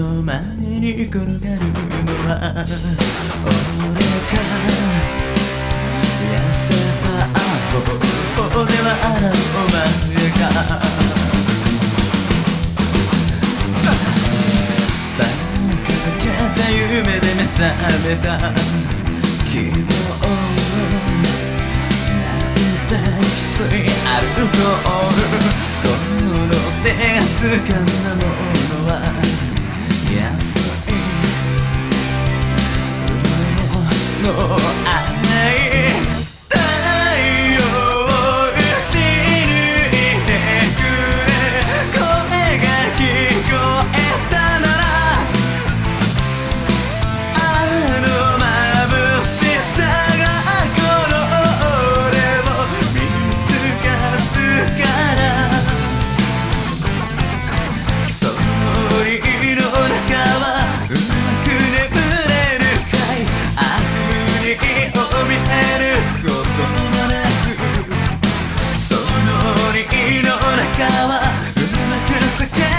の前に転がるのは俺か痩せたアホではあらお前かバカかた夢で目覚めた希望な涙にきついアルコールこの手がスカンなのからは胸くる叫